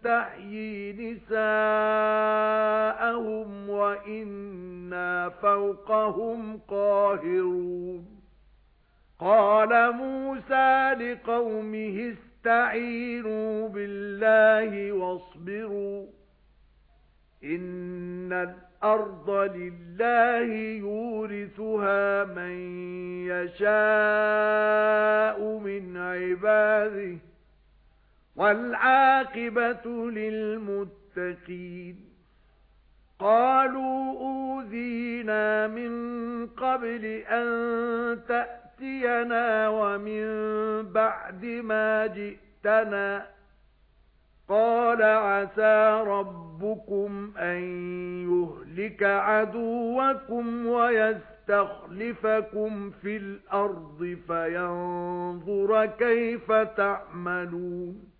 نَسْتَحْيِي نِسَاءَهُمْ وَإِنَّا فَوْقَهُمْ قَاهِرُونَ. قَالَ مُوسَى لِقَوْمِهِ اسْتَعِينُوا بِاللَّهِ وَاصْبِرُوا إِنَّ الْأَرْضَ لِلَّهِ يُورِثُهَا مَن يَشَاءُ مِنْ عِبَادِهِ. وَالْعَاقِبَةُ لِلْمُتَّقِينَ. قَالُوا أُوذِينَا مِن قَبْلِ أَن تَأْتِيَنَا وَمِن بَعْدِ مَا جِئْتَنَا. قَالَ عَسَى رَبُّكُمْ أَن يُهْلِكَ عَدُوَّكُمْ وَيَسْتَخْلِفَكُمْ فِي الْأَرْضِ فَيَنظُرَ كَيْفَ تَعْمَلُونَ.